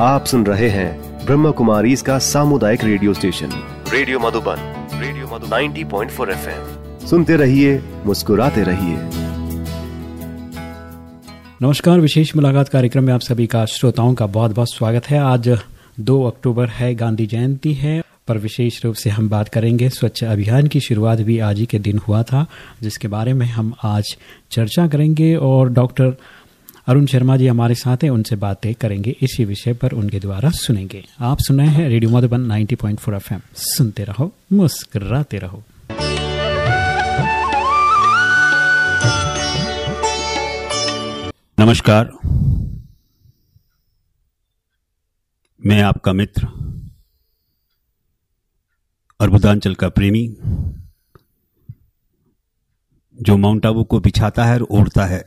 आप सुन रहे हैं ब्रह्म कुमारी इसका सामुदायिक radio station. Radio Madhuban radio Madhuban. 90.4 FM. सुनते रहिए मुस्कुराते रहिए। नमस्कार विशेष मुलाकात कार्यक्रम में आप सभी का श्रोताओं का बहुत बहुत स्वागत है। आज 2 अक्टूबर है गांधी जयंती है पर विशेष रूप से हम बात करेंगे स्वच्छ अभियान की शुरुआत भी आज ही के दिन हुआ था जिसके बारे में हम आज चर्चा करेंगे और डॉक्टर अरुण शर्मा जी हमारे साथ हैं, उनसे बातें करेंगे, इसी विषय पर उनके द्वारा सुनेंगे। आप सुन रहे हैं रेडियो मधुबन 90.4 एफएम। सुनते रहो, मुस्कराते रहो। नमस्कार। मैं आपका मित्र, अर्बुदांचल का प्रेमी, जो माउंट आबू को बिछाता है और ओढ़ता है।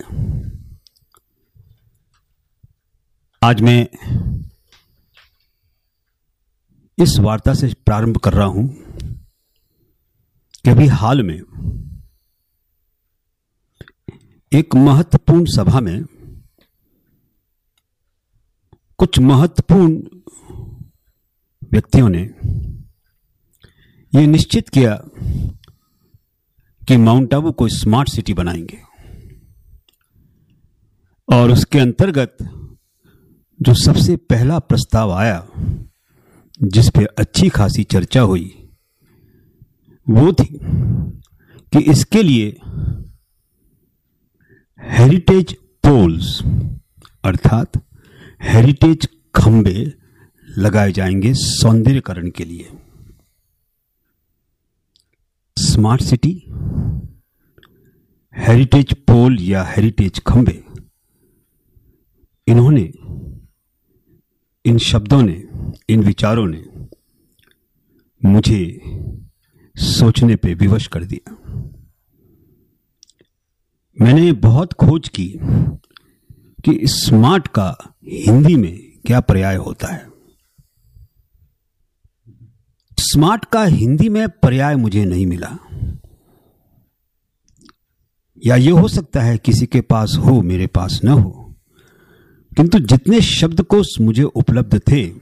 आज मैं इस वार्ता से प्रारंभ कर रहा हूँ कि अभी हाल में एक महत्वपूर्ण सभा में कुछ महत्वपूर्ण व्यक्तियों ने यह निश्चित किया कि माउंट आबू को स्मार्ट सिटी बनाएँगे और उसके अंतर्गत जो सबसे पहला प्रस्ताव आया, जिस पे अच्छी खासी चर्चा हुई, वो थी कि इसके लिए हेरिटेज पोल्स अर्थात हेरिटेज खंबे लगाए जाएँगे सौंदर्यकरण के लिए। स्मार्ट सिटी हेरिटेज पोल या हेरिटेज खंबे, इन्होंने इन शब्दों ने, इन विचारों ने मुझे सोचने पे विवश कर दिया। मैंने बहुत खोज की कि स्मार्ट का हिंदी में क्या पर्याय होता है। स्मार्ट का हिंदी में पर्याय मुझे नहीं मिला। या यह हो सकता है किसी के पास हो, मेरे पास न हो। किंतु जितने शब्दकोश मुझे उपलब्ध थे,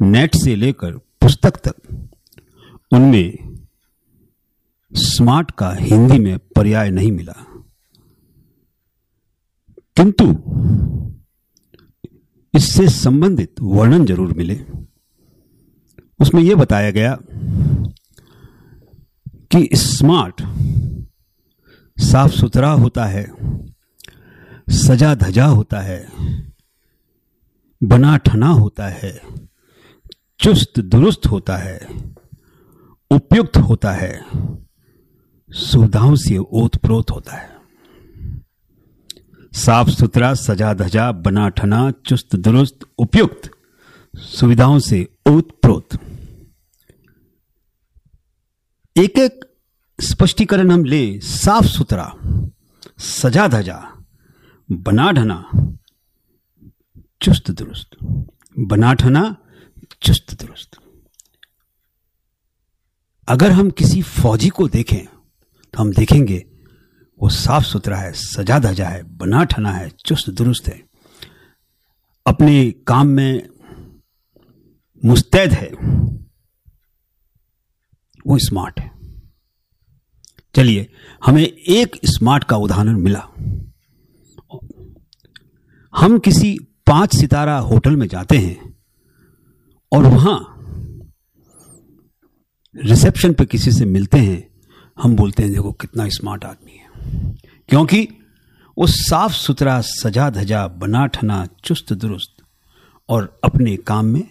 नेट से लेकर पुस्तक तक, उनमें स्मार्ट का हिंदी में पर्याय नहीं मिला। किंतु इससे संबंधित वर्णन ज़रूर मिले। उसमें यह बताया गया कि स्मार्ट, साफ़ सुथरा होता है सजा धजा होता है, बना ठना होता है, चुस्त दुरुस्त होता है, उपयुक्त होता है, सुविधाओं से ओतप्रोत होता है। साफ़ सुथरा, सजा धजा, बना ठना, चुस्त दुरुस्त, उपयुक्त सुविधाओं से ओतप्रोत। एक एक स्पष्टीकरण हम ले, साफ़ सुथरा, सजा धजा बना ढना, चुस्त दुरुस्त। बना ठना चुस्त दुरुस्त। अगर हम किसी फौजी को देखें तो हम देखेंगे, वो साफ़ सुथरा है, सजा धजा है, बना ठना है, चुस्त दुरुस्त है। अपने काम में मुस्तैद है, वो स्मार्ट है। चलिए, हमें एक स्मार्ट का उदाहरण मिला। हम किसी पाँच सितारा होटल में जाते हैं और वहाँ रिसेप्शन पे किसी से मिलते हैं, हम बोलते हैं, देखो कितना स्मार्ट आदमी है। क्योंकि वो साफ़ सुथरा, सजा धजा, बना ठना, चुस्त दुरुस्त और अपने काम में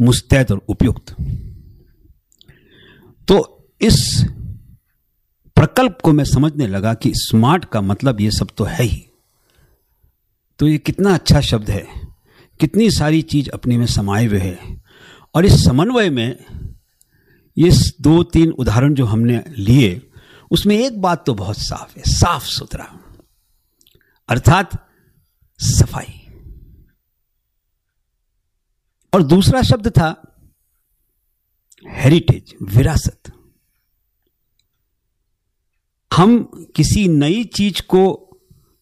मुस्तैद और उपयुक्त। तो इस प्रकल्प को मैं समझने लगा कि स्मार्ट का मतलब ये सब तो है ही। तो ये कितना अच्छा शब्द है। कितनी सारी चीज़ अपने में समाये हुए है। और इस समन्वय में ये दो तीन उदाहरण जो हमने लिए, उसमें एक बात तो बहुत साफ़ है, साफ़ सुथरा। अर्थात सफ़ाई। और दूसरा शब्द था हेरिटेज विरासत। हम किसी नई चीज़ को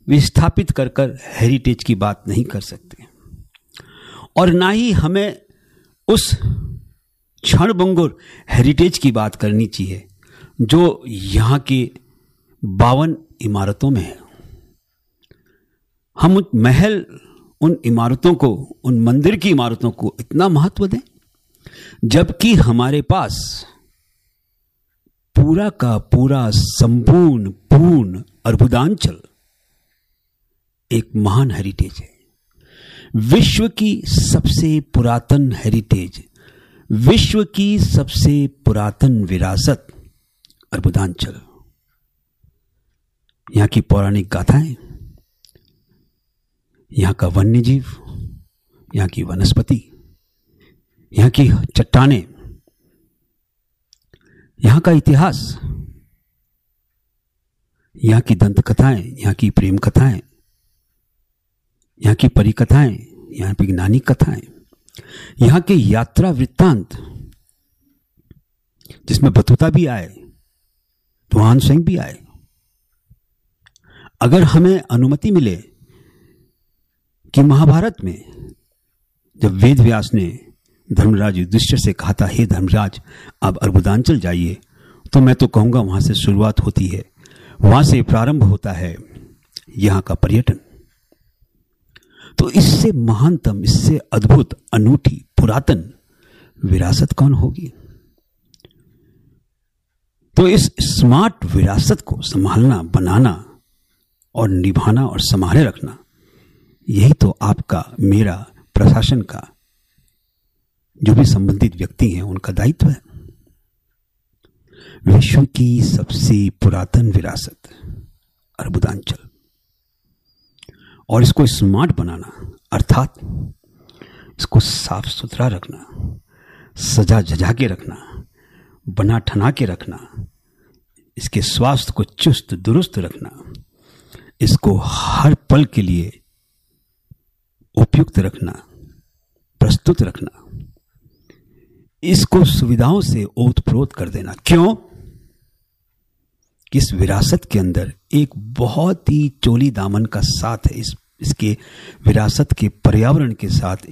विस्थापित कर कर हेरिटेज की बात नहीं कर सकते। और ना ही हमें उस क्षणभंगुर हेरिटेज की बात करनी चाहिए, जो यहाँ की बावन इमारतों में है। हम उन महल, उन इमारतों को, उन मंदिर की इमारतों को इतना महत्व दें, जबकि हमारे पास पूरा का पूरा संपूर्ण पूर्ण अर्बुदांचल एक महान हेरिटेज है। विश्व की सबसे पुरातन हेरिटेज विश्व की सबसे पुरातन विरासत, अर्बुदांचल। यहाँ की पौराणिक गाथाएँ, यहाँ का वन्य जीव यहाँ की वनस्पति, यहाँ की चट्टाने, यहाँ का इतिहास, यहाँ की दंत कथाएँ यहाँ की प्रेम कथाएँ यहाँ की परिकथाएँ, यहाँ की ज्ञानी कथाएँ, यहाँ के यात्रा वृत्तांत, जिसमें बतुता भी आए भगवान सिंह भी आए। अगर हमें अनुमति मिले कि महाभारत में जब वेद व्यास ने धर्मराज युधिष्ठिर से कहा था, हे धर्मराज, अब अर्बुदांचल जाइए तो मैं तो कहूँगा, वहाँ से शुरुआत होती है, वहाँ से प्रारंभ होता है, यहाँ का पर्यटन। तो इससे महानतम, इससे अद्भुत, अनूठी, पुरातन विरासत कौन होगी? तो इस स्मार्ट विरासत को संभालना, बनाना और निभाना और संभाले रखना, यही तो आपका, मेरा प्रशासन का जो भी संबंधित व्यक्ति हैं, उनका दायित्व है। विश्व की सबसे पुरातन विरासत, अर्बुदांचल। और इसको स्मार्ट बनाना, अर्थात इसको साफ़ सुथरा रखना सजा जजा के रखना बना ठना के रखना, इसके स्वास्थ्य को चुस्त, दुरुस्त रखना, इसको हर पल के लिए उपयुक्त रखना, प्रस्तुत रखना। इसको सुविधाओं से ओतप्रोत कर देना। क्यों? इस विरासत के अंदर एक बहुत ही चोली दामन का साथ है, इस, इसके विरासत के पर्यावरण के साथ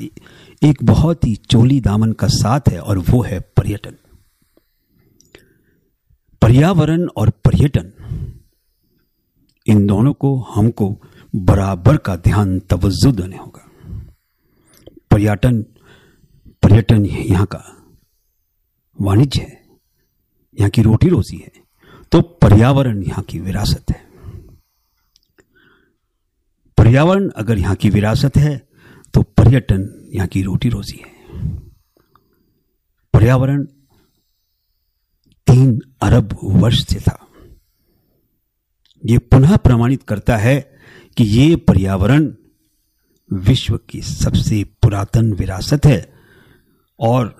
एक बहुत ही चोली दामन का साथ है और वो है पर्यटन। पर्यावरण और पर्यटन, इन दोनों को हमको बराबर का ध्यान तवज्जो देने होगा। पर्यटन पर्यटन यहाँ का वाणिज्य है, यहाँ की रोटी रोजी है। तो पर्यावरण यहाँ की विरासत है। पर्यावरण अगर यहाँ की विरासत है तो पर्यटन यहाँ की रोटी रोजी है। पर्यावरण तीन अरब वर्ष से था। यह पुनः प्रमाणित करता है कि यह पर्यावरण विश्व की सबसे पुरातन विरासत है और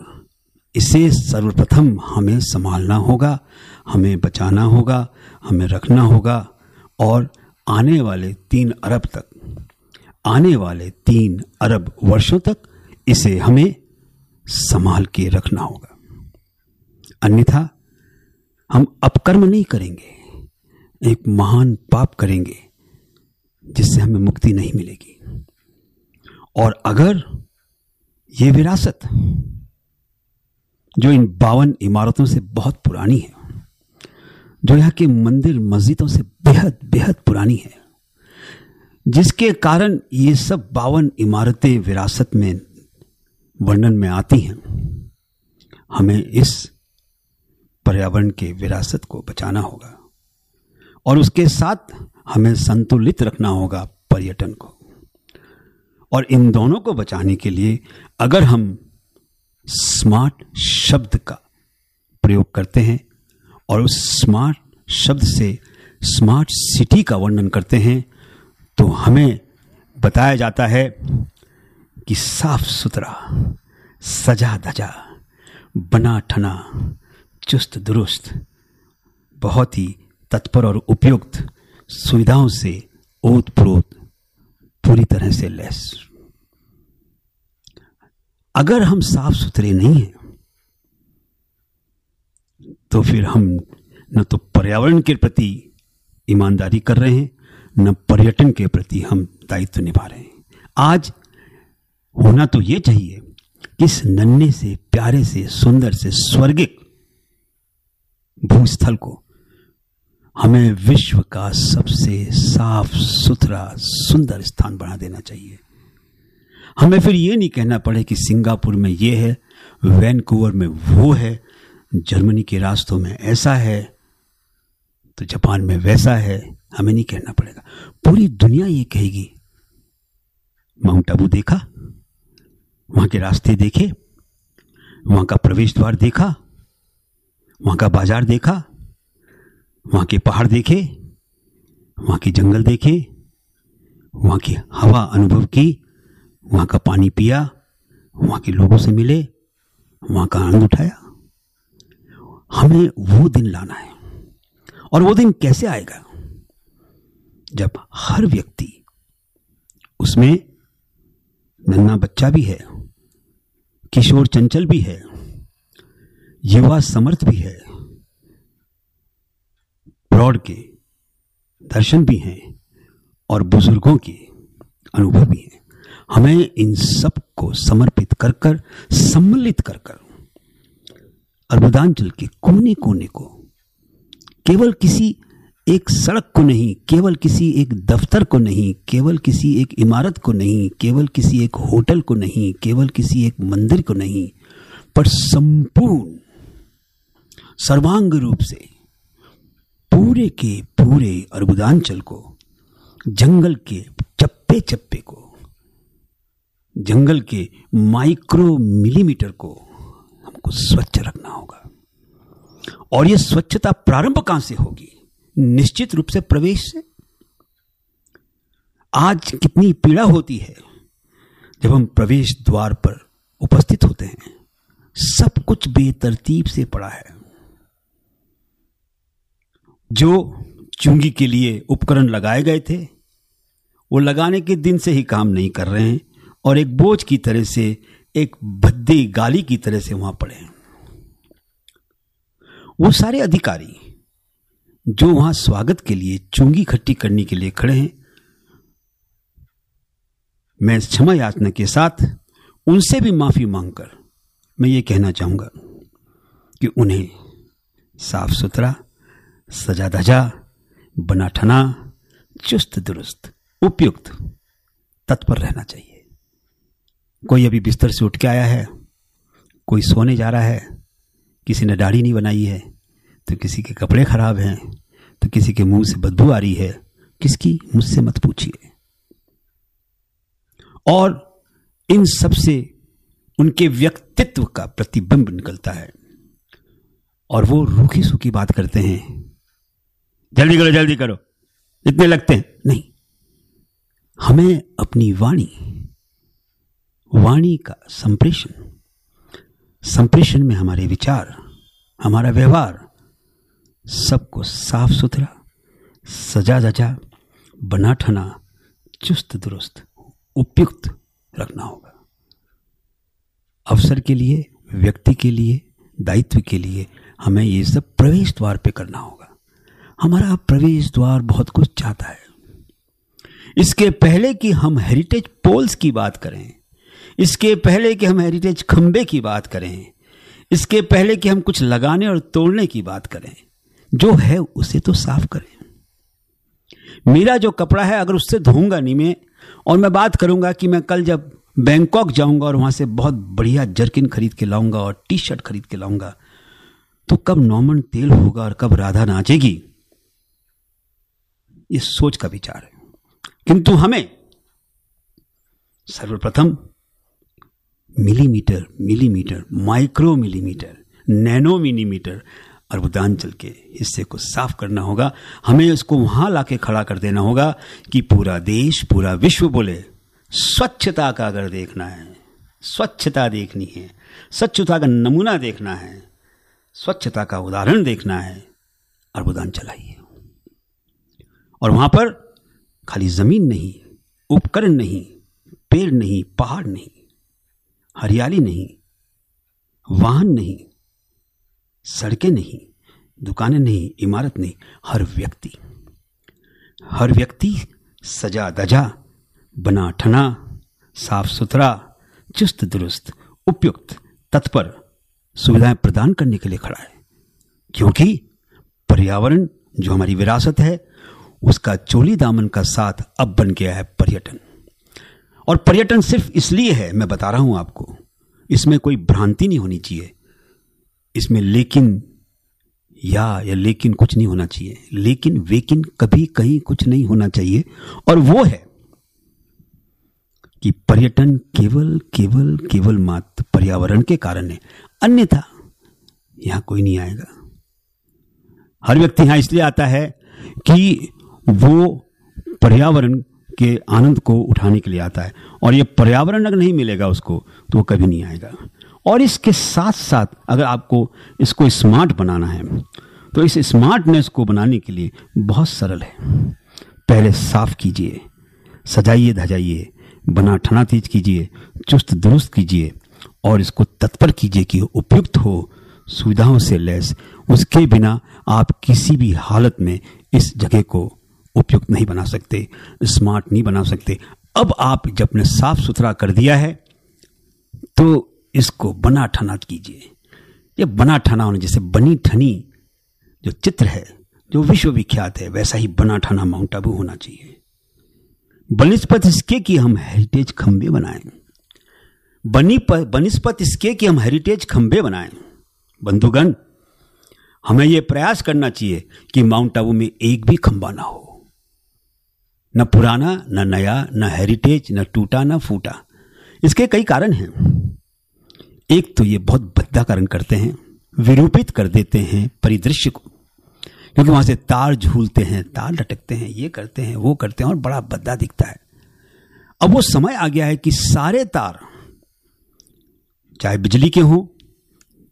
इसे सर्वप्रथम हमें संभालना होगा। हमें बचाना होगा, हमें रखना होगा और आने वाले तीन अरब तक, आने वाले तीन अरब वर्षों तक इसे हमें संभाल के रखना होगा। अन्यथा हम अपकर्म नहीं करेंगे, एक महान पाप करेंगे जिससे हमें मुक्ति नहीं मिलेगी। और अगर ये विरासत, जो इन बावन इमारतों से बहुत पुरानी है जो यहाँ के मंदिर मस्जिदों से बेहद बेहद पुरानी है, जिसके कारण ये सब बावन इमारतें विरासत में वर्णन में आती हैं। हमें इस पर्यावरण के विरासत को बचाना होगा और उसके साथ हमें संतुलित रखना होगा पर्यटन को। और इन दोनों को बचाने के लिए अगर हम स्मार्ट शब्द का प्रयोग करते हैं और उस स्मार्ट शब्द से स्मार्ट सिटी का वर्णन करते हैं तो हमें बताया जाता है कि साफ़ सुथरा, सजा धजा, बना ठना, चुस्त दुरुस्त, बहुत ही तत्पर और उपयुक्त सुविधाओं से ओत प्रोत पूरी तरह से लेस अगर हम साफ़ सुथरे नहीं हैं तो फिर हम न तो पर्यावरण के प्रति ईमानदारी कर रहे हैं, न पर्यटन के प्रति हम दायित्व निभा रहे हैं। आज होना तो ये चाहिए कि इस नन्हे से, प्यारे से, सुंदर से, स्वर्गिक भूस्थल को हमें विश्व का सबसे साफ़ सुथरा सुंदर स्थान बना देना चाहिए। हमें फिर ये नहीं कहना पड़े कि सिंगापुर में ये है, वैनकूवर में वो है जर्मनी के रास्तों में ऐसा है तो जापान में वैसा है, हमें नहीं कहना पड़ेगा। पूरी दुनिया ये कहेगी, माउंट आबू देखा? वहाँ के रास्ते देखे? वहाँ का प्रवेश द्वार देखा? वहाँ का बाज़ार देखा? वहाँ के पहाड़ देखे? वहाँ के जंगल देखे? वहाँ की हवा अनुभव की? वहाँ का पानी पिया? वहाँ के लोगों से मिले? वहाँ का आनंद उठाया? हमें वो दिन लाना है। और वो दिन कैसे आएगा? जब हर व्यक्ति उसमें नन्ना बच्चा भी है, किशोर चंचल भी है, युवा समर्थ भी है, प्रौढ़ के दर्शन भी हैं और बुज़ुर्गों के अनुभव भी हैं। हमें इन सबको समर्पित कर कर, सम्मिलित कर कर अर्बुदांचल के कोने कोने को। केवल किसी एक सड़क को नहीं, केवल किसी एक दफ्तर को नहीं, केवल किसी एक इमारत को नहीं, केवल किसी एक होटल को नहीं, केवल किसी एक मंदिर को नहीं, पर संपूर्ण, सर्वांग रूप से पूरे के पूरे अर्बुदांचल को, जंगल के चप्पे चप्पे को, जंगल के माइक्रो मिलीमीटर को हमको स्वच्छ रखना होगा। और यह स्वच्छता प्रारंभ कहाँ से होगी? निश्चित रूप से प्रवेश से। आज कितनी पीड़ा होती है जब हम प्रवेश द्वार पर उपस्थित होते हैं। सब कुछ बेतरतीब से पड़ा है। जो चुंगी के लिए उपकरण लगाए गए थे, वो लगाने के दिन से ही काम नहीं कर रहे हैं। और एक बोझ की तरह से एक भद्दी गाली की तरह से वहाँ पड़े वो सारे अधिकारी जो वहाँ स्वागत के लिए, चुंगी खट्टी करने के लिए खड़े हैं, मैं क्षमा याचना के साथ उनसे भी माफ़ी मांगकर मैं ये कहना चाहूँगा कि उन्हें साफ़ सुथरा सजा धजा बना ठना चुस्त दुरुस्त उपयुक्त तत्पर रहना चाहिए। कोई अभी बिस्तर से उठ के आया है? कोई सोने जा रहा है? किसी ने दाढ़ी नहीं बनाई है? तो किसी के कपड़े खराब हैं? तो किसी के मुँह से बदबू आ रही है? किसकी? मुझसे मत पूछिए। और इन सबसे उनके व्यक्तित्व का प्रतिबिंब निकलता है। और वो रूखी सूखी बात करते हैं। जल्दी करो जल्दी करो। इतने लगते हैं। नहीं। हमें अपनी वाणी वाणी का संप्रेषण। संप्रेषण में हमारे विचार, हमारा व्यवहार, सबको साफ़ सुथरा सजा दजा बना ठना चुस्त दुरुस्त उपयुक्त रखना होगा। अवसर के लिए, व्यक्ति के लिए, दायित्व के लिए हमें ये सब प्रवेश द्वार पे करना होगा। हमारा प्रवेश द्वार बहुत कुछ चाहता है। इसके पहले कि हम हेरिटेज पोल्स की बात करें इसके पहले कि हम हेरिटेज खंबे की बात करें, इसके पहले कि हम कुछ लगाने और तोड़ने की बात करें, जो है उसे तो साफ़ करें। मेरा जो कपड़ा है, अगर उससे धोऊँगा नहीं मैं, और मैं बात करूँगा कि मैं कल जब बैंकॉक जाऊँगा और वहाँ से बहुत बढ़िया जर्किन खरीद के लाऊँगा और टी शर्ट खरीद के लाऊँगा तो कब नॉर्मन तेल होगा और कब राधा नाचेगी? ये सोच का विचार है। किंतु हमें सर्वप्रथम millimetre millimetre micro millimetre nano millimetre Arbudanchal के हिस्से को साफ़ करना होगा। हमें उसको वहाँ लाके खड़ा कर देना होगा कि पूरा देश, पूरा विश्व बोले, स्वच्छता का अगर देखना है, स्वच्छता देखनी है, स्वच्छता का नमूना देखना है, स्वच्छता का उदाहरण देखना है, अर्बुदांचल आइए। और वहाँ पर खाली ज़मीन नहीं, उपकरण नहीं, पेड़ नहीं, पहाड़ नहीं हरियाली नहीं, वाहन नहीं, सड़कें नहीं, दुकानें नहीं, इमारत नहीं, हर व्यक्ति हर व्यक्ति सजा दजा बना ठना, साफ़ सुथरा, चुस्त दुरुस्त, उपयुक्त, तत्पर सुविधाएँ प्रदान करने के लिए खड़ा है। क्योंकि पर्यावरण, जो हमारी विरासत है, उसका चोली दामन का साथ अब बन गया है पर्यटन। और पर्यटन सिर्फ़ इसलिए है, मैं बता रहा हूँ आपको, इसमें कोई भ्रांति नहीं होनी चाहिए। इसमें लेकिन या या लेकिन कुछ नहीं होना चाहिए। लेकिन, वेकिन कभी कहीं कुछ नहीं होना चाहिए। और वो है कि पर्यटन केवल केवल केवल मात्र पर्यावरण के कारण है। अन्यथा यहाँ कोई नहीं आएगा। हर व्यक्ति यहाँ इसलिए आता है कि वो पर्यावरण के आनंद को उठाने के लिए आता है। और ये पर्यावरण अगर नहीं मिलेगा उसको तो वो कभी नहीं आएगा। और इसके साथ साथ अगर आपको इसको स्मार्ट बनाना है तो इस स्मार्टनेस को बनाने के लिए बहुत सरल है। पहले साफ़ कीजिए, सजाइए, धजाइए, बना ठना तीज कीजिए, चुस्त दुरुस्त कीजिए, और इसको तत्पर कीजिए कि उपयुक्त हो, सुविधाओं से लैस, उसके बिना आप किसी भी हालत में इस जगह को उपयुक्त नहीं बना सकते स्मार्ट नहीं बना सकते। अब आप जब ने साफ़ सुथरा कर दिया है तो इसको बना ठना कीजिए। ये बना ठना होने जैसे बनी ठनी, जो चित्र है, जो विश्वविख्यात है, वैसा ही बना ठना माउंट आबू होना चाहिए। बनिस्पत इसके कि हम हेरिटेज खंबे बनाएँ। बनी बनिस्पत इसके कि हम हेरिटेज खंबे बनाएँ। बंधुगण, हमें यह प्रयास करना चाहिए कि माउंट आबू में एक भी खंबा ना हो। न पुराना, न नया, न हेरिटेज न टूटा, न फूटा। इसके कई कारण हैं। एक तो ये बहुत भद्दा कारण करते हैं, विरूपित कर देते हैं परिदृश्य को, क्योंकि वहाँ से तार झूलते हैं तार लटकते हैं, ये करते हैं, वो करते हैं, और बड़ा बद्दा दिखता है। अब वो समय आ गया है कि सारे तार, चाहे बिजली के हों,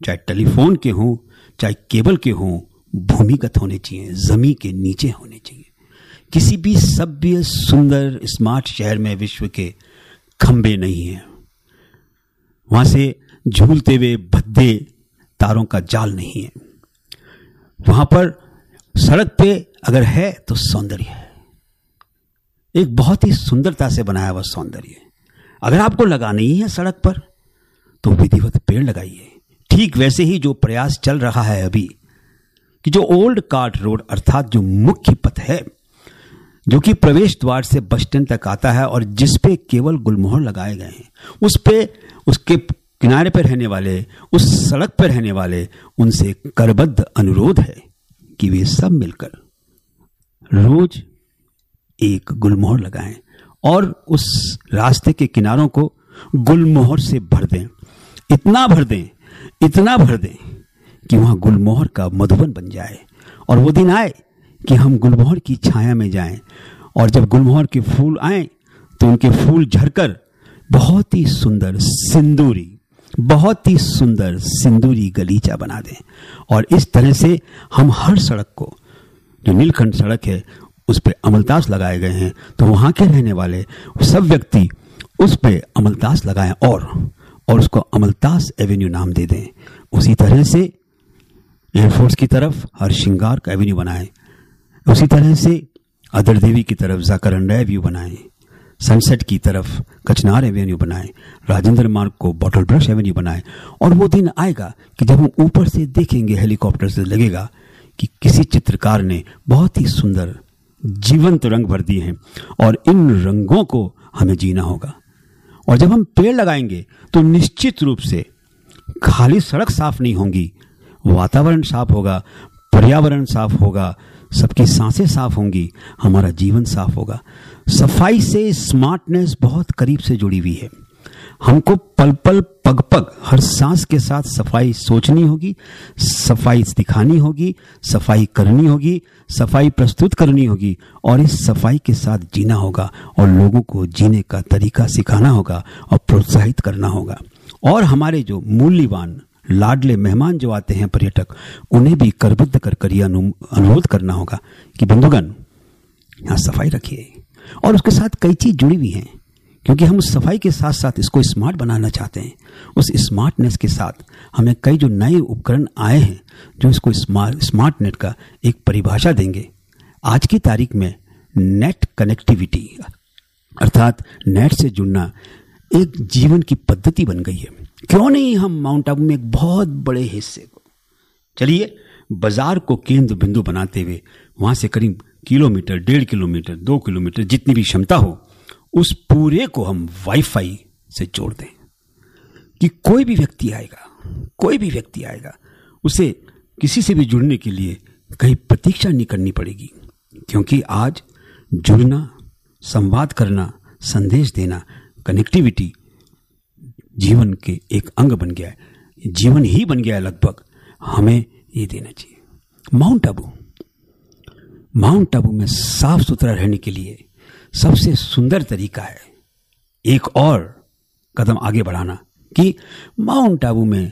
चाहे टेलीफोन के हों, चाहे केबल के हों, भूमिगत होने चाहिए जमी के नीचे होने चाहिए। किसी भी सभ्य, सुंदर स्मार्ट शहर में विश्व के खंबे नहीं है। वहाँ से झूलते हुए भद्दे तारों का जाल नहीं है। वहाँ पर सड़क पे अगर है तो सौंदर्य है। एक बहुत ही सुंदरता से बनाया हुआ सौंदर्य अगर आपको लगा नहीं है सड़क पर तो विधिवत पेड़ लगाइए। ठीक वैसे ही जो प्रयास चल रहा है अभी, कि जो ओल्ड कार्ट रोड, अर्थात जो मुख्य पथ है जो कि प्रवेश द्वार से बस स्टैंड तक आता है और जिस पे केवल गुलमोहर लगाए गए हैं, उस पे, उसके किनारे पर रहने वाले, उस सड़क पर रहने वाले, उनसे करबद्ध अनुरोध है कि वे सब मिलकर रोज एक गुलमोहर लगाएँ और उस रास्ते के किनारों को गुलमोहर से भर दें। इतना भर दें, इतना भर दें कि वहाँ गुलमोहर का मधुबन बन जाए और वो दिन आए कि हम गुलमोहर की छाया में जाएँ और जब गुलमोहर के फूल आए तो उनके फूल झरकर, बहुत ही सुंदर सिंदूरी, बहुत ही सुंदर सिंदूरी गलीचा बना दें। और इस तरह से हम हर सड़क को, जो नीलखंड सड़क है, उस पर अमलतास लगाए गए हैं। तो वहाँ के रहने वाले सब व्यक्ति उस पर अमलतास लगाएँ और और उसको अमलतास एवेन्यू नाम दे दें। उसी तरह से एयरफोर्स की तरफ़ हर श्रृंगार का एवेन्यू बनाएँ। उसी तरह से अदर देवी की तरफ़ जाकरंडा एवेन्यू बनाएँ सनसेट की तरफ़ कचनार एवेन्यू बनाएँ, राजेंद्र मार्ग को बॉटल ब्रश एवेन्यू बनाएँ, और वो दिन आएगा कि जब हम ऊपर से देखेंगे हेलीकॉप्टर से लगेगा कि किसी चित्रकार ने बहुत ही सुंदर जीवंत रंग भर दिए हैं और इन रंगों को हमें जीना होगा। और जब हम पेड़ लगाएँगे तो निश्चित रूप से खाली सड़क साफ़ नहीं होंगी, वातावरण साफ़ होगा, पर्यावरण साफ़ होगा सबकी साँसें साफ़ होंगी, हमारा जीवन साफ़ होगा। सफ़ाई से स्मार्टनेस बहुत करीब से जुड़ी हुई है। हमको पल पल पग पग हर सांस के साथ सफ़ाई सोचनी होगी, सफ़ाई दिखानी होगी, सफ़ाई करनी होगी, सफ़ाई प्रस्तुत करनी होगी, और इस सफ़ाई के साथ जीना होगा, और लोगों को जीने का तरीका सिखाना होगा, और प्रोत्साहित करना होगा। और हमारे जो मूल्यवान लाडले मेहमान जो आते हैं पर्यटक, उन्हें भी करबद्ध कर कर यह अनुरोध करना होगा कि बंधुगण, यहाँ सफ़ाई रखिए। और उसके साथ कई चीज़ जुड़ी हुई हैं, क्योंकि हम उस सफ़ाई के साथ साथ इसको स्मार्ट बनाना चाहते हैं। उस स्मार्टनेस के साथ हमें कई जो नए उपकरण आए हैं, जो इसको स्मार्ट स्मार्ट नेट का एक परिभाषा देंगे। आज की तारीख में नेट कनेक्टिविटी अर्थात नेट से जुड़ना एक जीवन की पद्धति बन गई है। क्यों नहीं हम माउंट आबू में एक बहुत बड़े हिस्से को? चलिए, बाज़ार को केंद्र बिंदु बनाते हुए वहाँ से करीब किलोमीटर, डेढ़ किलोमीटर, दो किलोमीटर जितनी भी क्षमता हो, उस पूरे को हम वाईफाई से जोड़ दें कि कोई भी व्यक्ति आएगा, कोई भी व्यक्ति आएगा, उसे किसी से भी जुड़ने के लिए कहीं प्रतीक्षा नहीं करनी पड़ेगी, क्योंकि आज जुड़ना, संवाद करना, संदेश देना कनेक्टिविटी जीवन के एक अंग बन गया है। जीवन ही बन गया है लगभग। हमें ये देना चाहिए। माउंट आबू माउंट आबू में साफ़ सुथरा रहने के लिए सबसे सुंदर तरीका है एक और कदम आगे बढ़ाना कि माउंट आबू में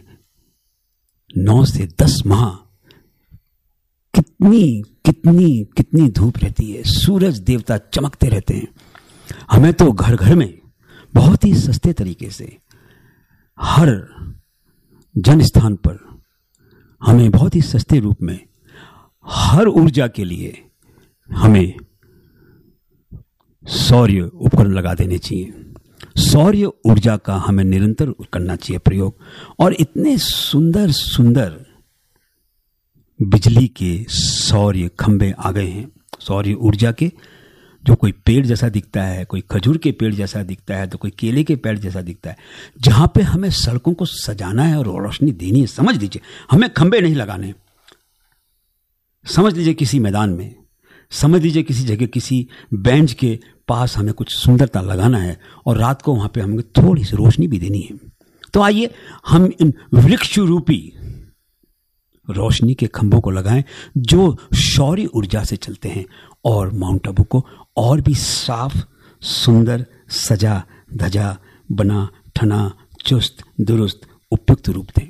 नौ से दस माह कितनी कितनी कितनी धूप रहती है। सूरज देवता चमकते रहते हैं। हमें तो घर घर में बहुत ही सस्ते तरीके से हर जन स्थान पर हमें बहुत ही सस्ते रूप में हर ऊर्जा के लिए हमें सौर्य उपकरण लगा देने चाहिए। सौर्य ऊर्जा का हमें निरंतर करना चाहिए प्रयोग। और इतने सुंदर सुंदर बिजली के सौर्य खंभे आ गए हैं, सौर्य ऊर्जा के। जो कोई पेड़ जैसा दिखता है, कोई खजूर के पेड़ जैसा दिखता है तो कोई केले के पेड़ जैसा दिखता है। जहाँ पे हमें सड़कों को सजाना है और रोशनी देनी है, समझ लीजिए, हमें खंबे नहीं लगाने। समझ लीजिए किसी मैदान में, समझ लीजिए किसी जगह, किसी बेंच के पास हमें कुछ सुंदरता लगाना है और रात को वहाँ पे हमें थोड़ी सी रोशनी भी देनी है। तो आइए, हम इन वृक्ष रूपी रोशनी के खंभों को लगाएँ, जो शौर्य ऊर्जा से चलते हैं और माउंट आबू को और भी साफ़, सुंदर, सजा, धजा, बना, ठना, चुस्त, दुरुस्त, उपयुक्त रूप दें।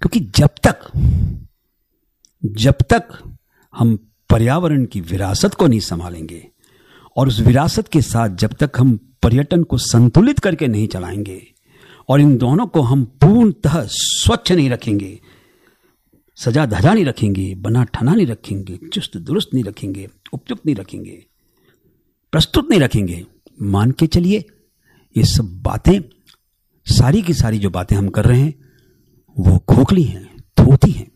क्योंकि जब तक जब तक हम पर्यावरण की विरासत को नहीं संभालेंगे और उस विरासत के साथ जब तक हम पर्यटन को संतुलित करके नहीं चलाएँगे और इन दोनों को हम पूर्णतः स्वच्छ नहीं रखेंगे सजा धजा नहीं रखेंगे बना ठना नहीं रखेंगे चुस्त दुरुस्त नहीं रखेंगे, उपयुक्त नहीं रखेंगे प्रस्तुत नहीं रखेंगे। मान के चलिए, ये सब बातें, सारी की सारी जो बातें हम कर रहे हैं, वो खोखली हैं थोती हैं।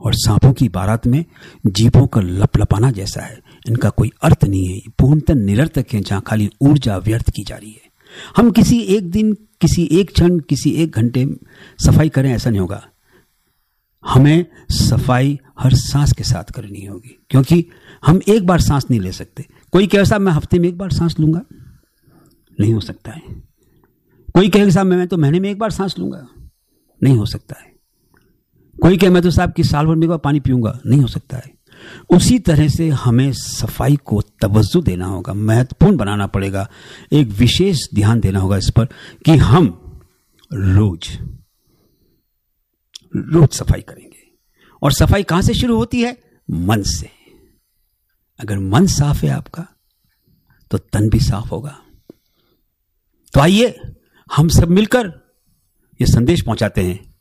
और सांपों की बारात में जीपों का लपलपाना जैसा है। इनका कोई अर्थ नहीं है। पूर्णतः निरर्थक है, जहाँ खाली ऊर्जा व्यर्थ की जा रही है। हम किसी एक दिन, किसी एक क्षण, किसी एक घंटे सफ़ाई करें, ऐसा नहीं होगा। हमें सफ़ाई हर सांस के साथ करनी होगी, क्योंकि हम एक बार सांस नहीं ले सकते। कोई कहे, साहब, मैं हफ़्ते में एक बार सांस लूँगा? नहीं हो सकता है। कोई कहे, साहब, मैं तो महीने में एक बार सांस लूँगा? नहीं हो सकता है। कोई कहे, मैं तो साहब कि साल भर में एक बार पानी पीऊँगा? नहीं हो सकता है। उसी तरह से हमें सफ़ाई को तवज्जो देना होगा, महत्वपूर्ण बनाना पड़ेगा। एक विशेष ध्यान देना होगा इस पर कि हम रोज रोज सफ़ाई करेंगे। और सफ़ाई कहाँ से शुरू होती है? मन से। अगर मन साफ़ है आपका तो तन भी साफ़ होगा। तो आइए, हम सब मिलकर ये संदेश पहुंचाते हैं।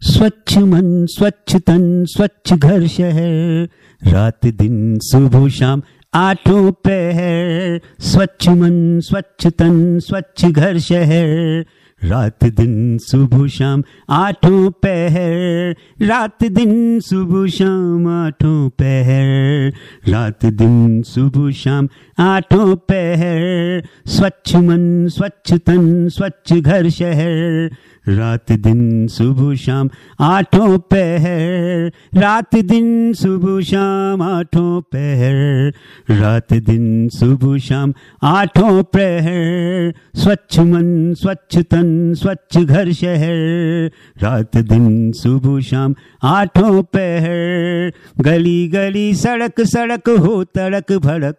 स्वच्छ मन, स्वच्छ तन, स्वच्छ घर शहर, रात दिन, सुबह शाम, आठों पहर स्वच्छ मन, स्वच्छ तन, स्वच्छ घर शहर रात दिन सुबह शाम आठों पहर। रात दिन सुबह शाम आठों पहर। रात दिन सुबह शाम आठों पहर। स्वच्छ मन, स्वच्छ तन, स्वच्छ घर, शहर। रात दिन सुबह शाम आठों पहर। रात दिन सुबह शाम आठों पहर। रात दिन सुबह शाम आठों पहर। स्वच्छ मन, स्वच्छ तन स्वच्छ घर शहर, रात दिन सुबह शाम, आठों पहर। गली गली सड़क सड़क हो तड़क भड़क।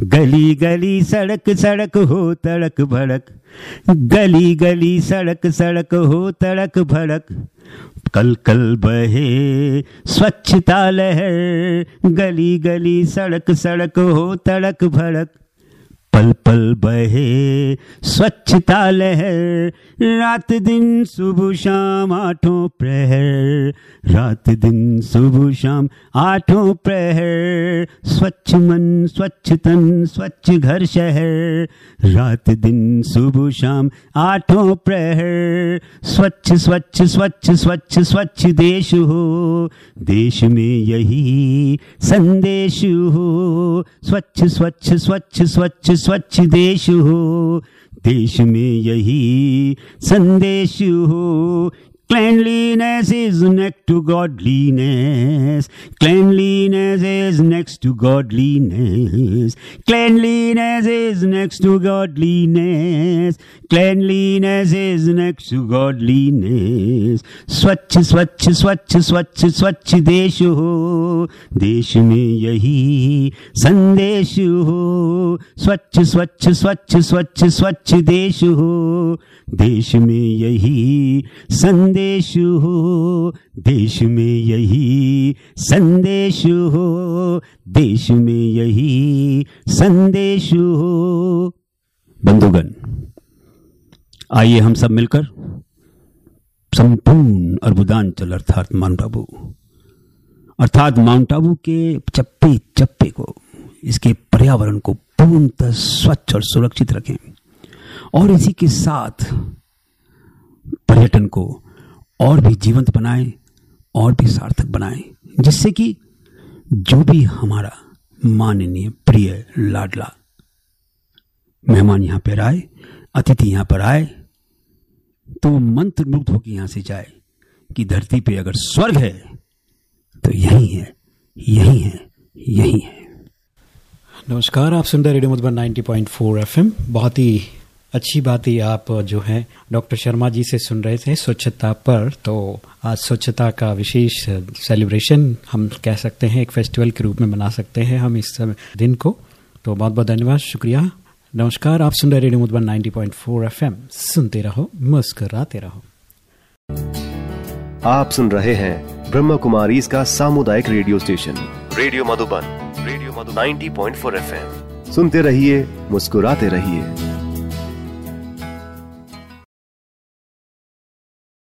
गली गली सड़क सड़क हो तड़क भड़क। गली गली सड़क सड़क हो तड़क भड़क। कल कल बहे स्वच्छता लहर। गली गली सड़क सड़क हो तड़क भड़क। पल पल बहे, स्वच्छता लहर, रात दिन सुबह शाम आठों प्रहर, रात दिन सुबह शाम आठों प्रहर, स्वच्छ मन, स्वच्छ तन, स्वच्छ घर शहर, रात दिन सुबह शाम आठों प्रहर, स्वच्छ स्वच्छ स्वच्छ स्वच्छ स्वच्छ देश हो, देश में यही संदेश हो, स्वच्छ स्वच्छ स्वच्छ स्वच्छ स्वच्छ देश हो देश में यही संदेश हो Cleanliness is next to godliness. Cleanliness is next to godliness. Cleanliness is next to godliness. Cleanliness is next to godliness. स्वच्छ स्वच्छ स्वच्छ स्वच्छ स्वच्छ देश हो देश में यही संदेश हो स्वच्छ स्वच्छ स्वच्छ स्वच्छ स्वच्छ देश हो देश में यही संदेश हो, देश में यही संदेश हो, देश में यही संदेश हो। बंधुगण, आइए हम सब मिलकर संपूर्ण अर्बुदांचल अर्थात माउंट आबू, अर्थात माउंट आबू के चप्पे चप्पे को, इसके पर्यावरण को पूर्णतः स्वच्छ और सुरक्षित रखें। और इसी के साथ पर्यटन को और भी जीवंत बनाएँ, और भी सार्थक बनाएँ, जिससे कि जो भी हमारा माननीय प्रिय लाडला मेहमान यहाँ पर आए, अतिथि यहाँ पर आए तो मंत्र मुग्ध होकर यहाँ से जाए कि धरती पे अगर स्वर्ग है तो यही है यही है यही है। नमस्कार, आप सुन रहे रेडियो मधुबन 90.4 एफएम। बहुत ही अच्छी बात ही आप जो है, डॉक्टर शर्मा जी से सुन रहे थे स्वच्छता पर तो आज स्वच्छता का विशेष सेलिब्रेशन हम कह सकते हैं, एक फेस्टिवल के रूप में मना सकते हैं हम इस दिन को। तो बहुत बहुत धन्यवाद, शुक्रिया। नमस्कार, आप सुन रहे रेडियो मधुबन 90.4 एफएम। सुनते रहो, मुस्कराते रहो। आप सुन रहे हैं ब्रह्म कुमारी इसका सामुदायिक radio station, radio Madhuban, radio Madhu 90.4 FM. सुनते रहिए, मुस्कुराते रहिए।